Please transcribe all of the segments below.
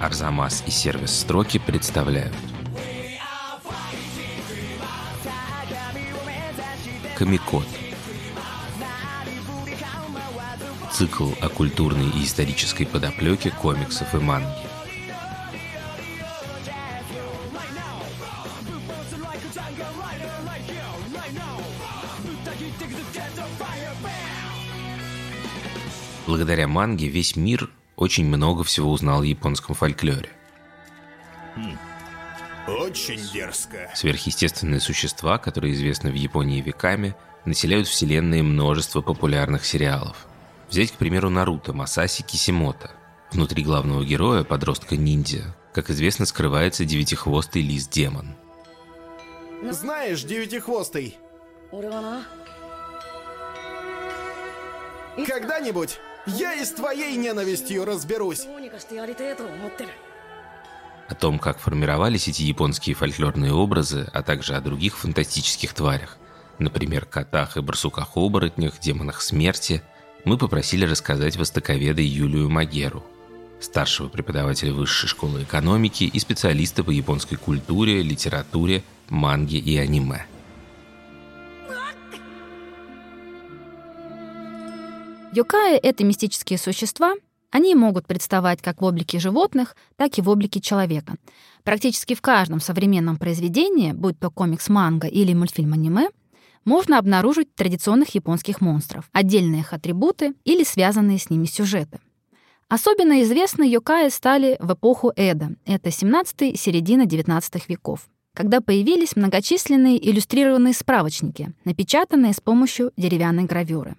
Арзамас и сервис «Строки» представляют. Комикод Цикл о культурной и исторической подоплеке комиксов и манги. Благодаря манге весь мир очень много всего узнал о японском фольклоре. Очень дерзко. Сверхъестественные существа, которые известны в Японии веками, населяют вселенные множество популярных сериалов. Взять, к примеру, Наруто Масаси Кисимото. Внутри главного героя, подростка-ниндзя, как известно, скрывается девятихвостый лис-демон. Знаешь, девятихвостый, когда-нибудь я и с твоей ненавистью разберусь. О том, как формировались эти японские фольклорные образы, а также о других фантастических тварях, например, котах и барсуках-оборотнях, демонах смерти, мы попросили рассказать востоковеда Юлию Магеру, старшего преподавателя Высшей школы экономики и специалиста по японской культуре, литературе, манге и аниме. Йокаи — это мистические существа. Они могут представать как в облике животных, так и в облике человека. Практически в каждом современном произведении, будь то комикс-манга или мультфильм-аниме, можно обнаружить традиционных японских монстров, отдельные их атрибуты или связанные с ними сюжеты. Особенно известны йокаи стали в эпоху Эда, это 17 середина 19 веков, когда появились многочисленные иллюстрированные справочники, напечатанные с помощью деревянной гравюры.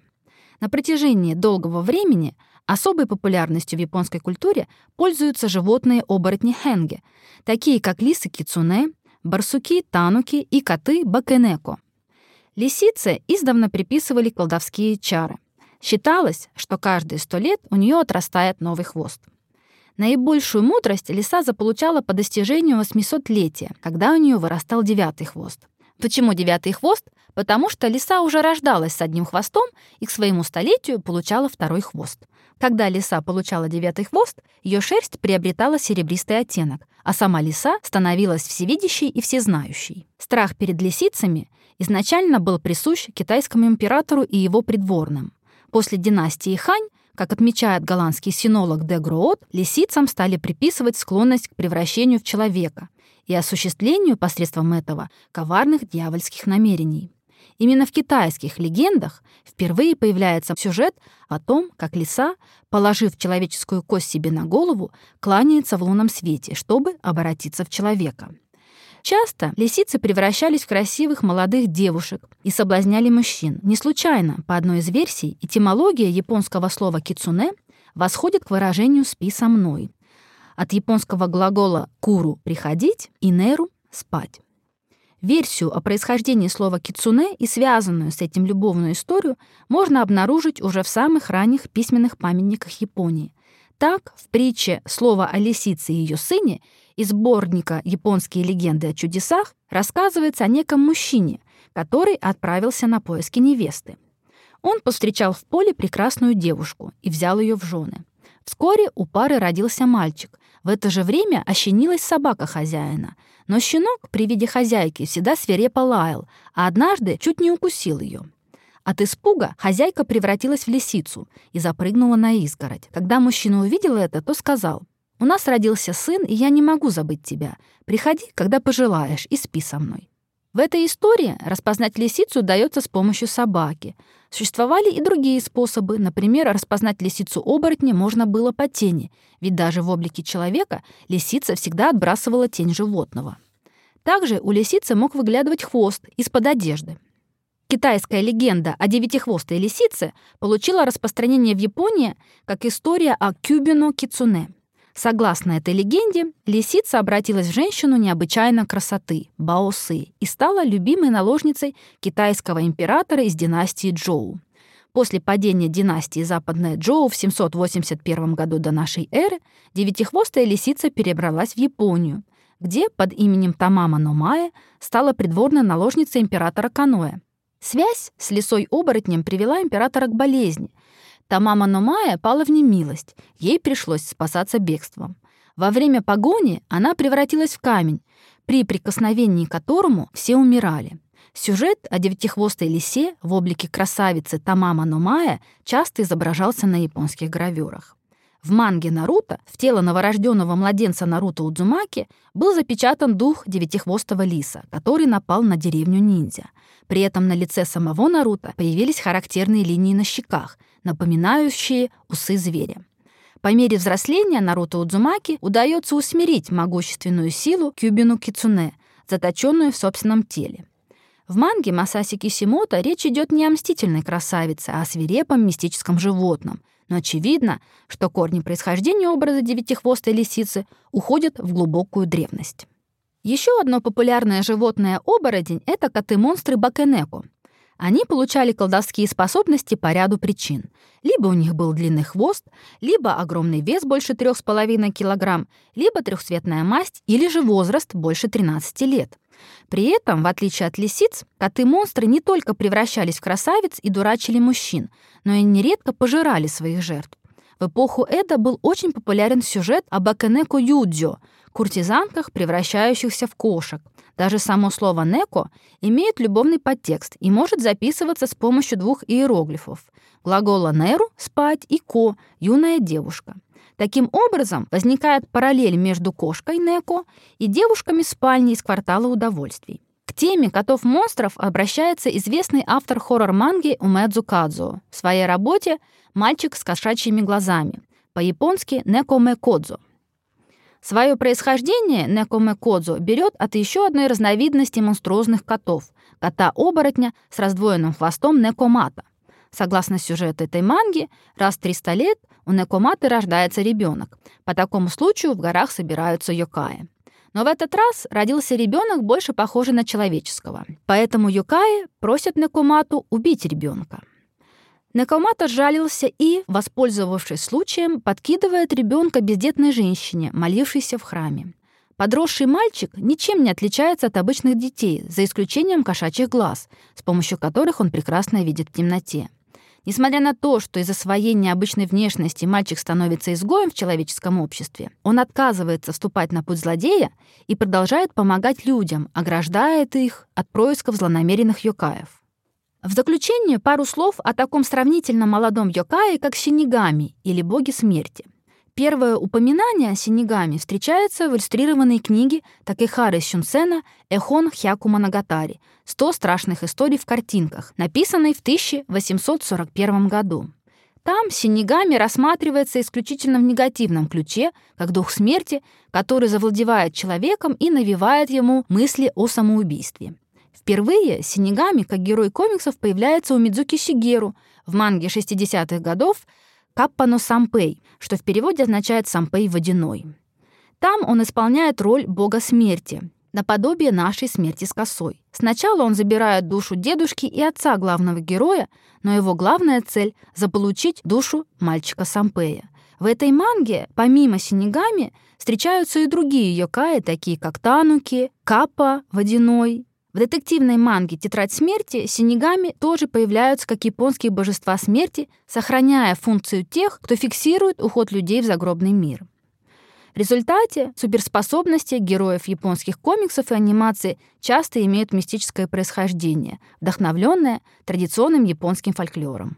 На протяжении долгого времени особой популярностью в японской культуре пользуются животные-оборотни хенге, такие как лисы кицуне, барсуки тануки и коты бакенеко. Лисице издавна приписывали колдовские чары. Считалось, что каждые сто лет у нее отрастает новый хвост. Наибольшую мудрость лиса заполучала по достижению 800-летия, когда у нее вырастал девятый хвост. Почему девятый хвост? Потому что лиса уже рождалась с одним хвостом и к своему столетию получала второй хвост. Когда лиса получала девятый хвост, ее шерсть приобретала серебристый оттенок, а сама лиса становилась всевидящей и всезнающей. Страх перед лисицами изначально был присущ китайскому императору и его придворным. После династии Хань как отмечает голландский синолог Де Гроот, лисицам стали приписывать склонность к превращению в человека и осуществлению посредством этого коварных дьявольских намерений. Именно в китайских легендах впервые появляется сюжет о том, как лиса, положив человеческую кость себе на голову, кланяется в лунном свете, чтобы обратиться в человека. Часто лисицы превращались в красивых молодых девушек и соблазняли мужчин. Не случайно, по одной из версий, этимология японского слова «кицуне» восходит к выражению «спи со мной». От японского глагола «куру» — «приходить» и «неру» — «спать». Версию о происхождении слова «кицуне» и связанную с этим любовную историю можно обнаружить уже в самых ранних письменных памятниках Японии. Так, в притче «Слово о лисице и ее сыне» из сборника «Японские легенды о чудесах» рассказывается о неком мужчине, который отправился на поиски невесты. Он повстречал в поле прекрасную девушку и взял ее в жены. Вскоре у пары родился мальчик. В это же время ощенилась собака хозяина. Но щенок при виде хозяйки всегда свирепо лаял, а однажды чуть не укусил ее. От испуга хозяйка превратилась в лисицу и запрыгнула на изгородь. Когда мужчина увидел это, то сказал, «У нас родился сын, и я не могу забыть тебя. Приходи, когда пожелаешь, и спи со мной». В этой истории распознать лисицу удается с помощью собаки. Существовали и другие способы. Например, распознать лисицу-оборотня можно было по тени, ведь даже в облике человека лисица всегда отбрасывала тень животного. Также у лисицы мог выглядывать хвост из-под одежды. Китайская легенда о девятихвостой лисице получила распространение в Японии как история о Кюбино Кицуне. Согласно этой легенде, лисица обратилась в женщину необычайной красоты – Баосы, и стала любимой наложницей китайского императора из династии Джоу. После падения династии Западная Джоу в 781 году до нашей эры девятихвостая лисица перебралась в Японию, где под именем Тамама Номая стала придворной наложницей императора Каноэ. Связь с лисой-оборотнем привела императора к болезни – Тамама Номая пала в немилость, ей пришлось спасаться бегством. Во время погони она превратилась в камень, при прикосновении к которому все умирали. Сюжет о девятихвостой лисе в облике красавицы Тамама Номая часто изображался на японских гравюрах. В манге Наруто в тело новорожденного младенца Наруто Удзумаки был запечатан дух девятихвостого лиса, который напал на деревню ниндзя. При этом на лице самого Наруто появились характерные линии на щеках, напоминающие усы зверя. По мере взросления Наруто Удзумаки удается усмирить могущественную силу Кюбину Кицуне, заточенную в собственном теле. В манге Масаси Кисимото речь идет не о мстительной красавице, а о свирепом мистическом животном. Но очевидно, что корни происхождения образа девятихвостой лисицы уходят в глубокую древность. Еще одно популярное животное-оборотень — это коты-монстры Бакенеко. Они получали колдовские способности по ряду причин. Либо у них был длинный хвост, либо огромный вес больше 3,5 кг, либо трехцветная масть, или же возраст больше 13 лет. При этом, в отличие от лисиц, коты-монстры не только превращались в красавиц и дурачили мужчин, но и нередко пожирали своих жертв. В эпоху Эда был очень популярен сюжет об Акенеко Юдзё, куртизанках, превращающихся в кошек. Даже само слово «неко» имеет любовный подтекст и может записываться с помощью двух иероглифов — глагола «неру» — «спать» и «ко» — «юная девушка». Таким образом, возникает параллель между кошкой Неко и девушками спальни из квартала удовольствий. К теме котов-монстров обращается известный автор хоррор-манги Умэдзу Кадзо в своей работе «Мальчик с кошачьими глазами», по-японски «Некоме Кодзо». Свое происхождение Некоме Кодзо берет от еще одной разновидности монструозных котов — кота-оборотня с раздвоенным хвостом Некомата. Согласно сюжету этой манги, раз в 300 лет у Некоматы рождается ребенок. По такому случаю в горах собираются йокаи. Но в этот раз родился ребенок больше похожий на человеческого. Поэтому Юкаи просят Некомату убить ребенка. Некомата жалился и, воспользовавшись случаем, подкидывает ребенка бездетной женщине, молившейся в храме. Подросший мальчик ничем не отличается от обычных детей, за исключением кошачьих глаз, с помощью которых он прекрасно видит в темноте. Несмотря на то, что из-за своей необычной внешности мальчик становится изгоем в человеческом обществе, он отказывается вступать на путь злодея и продолжает помогать людям, ограждает их от происков злонамеренных йокаев. В заключение пару слов о таком сравнительно молодом йокае, как Синигами или боги смерти. Первое упоминание о Синигами встречается в иллюстрированной книге Такехары Сюнсена «Эхон Хяку Манагатари. 100 страшных историй в картинках», написанной в 1841 году. Там Синигами рассматривается исключительно в негативном ключе, как дух смерти, который завладевает человеком и навевает ему мысли о самоубийстве. Впервые Синигами, как герой комиксов, появляется у Мидзуки Сигеру в манге 60-х годов Каппано Сампей, что в переводе означает «сампей водяной». Там он исполняет роль бога смерти, наподобие нашей смерти с косой. Сначала он забирает душу дедушки и отца главного героя, но его главная цель — заполучить душу мальчика Сампея. В этой манге, помимо Синегами, встречаются и другие йокаи, такие как Тануки, Каппа, Водяной в детективной манге «Тетрадь смерти» синегами тоже появляются как японские божества смерти, сохраняя функцию тех, кто фиксирует уход людей в загробный мир. В результате суперспособности героев японских комиксов и анимации часто имеют мистическое происхождение, вдохновленное традиционным японским фольклором.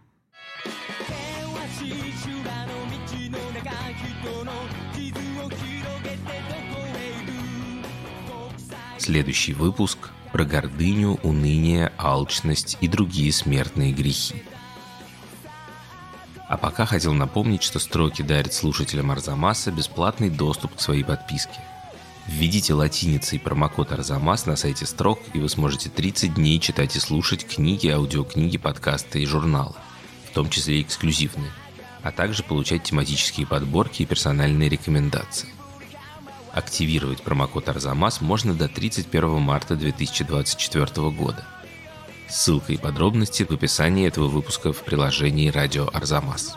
Следующий выпуск про гордыню, уныние, алчность и другие смертные грехи. А пока хотел напомнить, что строки дарят слушателям Арзамаса бесплатный доступ к своей подписке. Введите латиницей промокод Арзамас на сайте строк, и вы сможете 30 дней читать и слушать книги, аудиокниги, подкасты и журналы, в том числе эксклюзивные, а также получать тематические подборки и персональные рекомендации – Активировать промокод Арзамас можно до 31 марта 2024 года. Ссылка и подробности в описании этого выпуска в приложении «Радио Арзамас».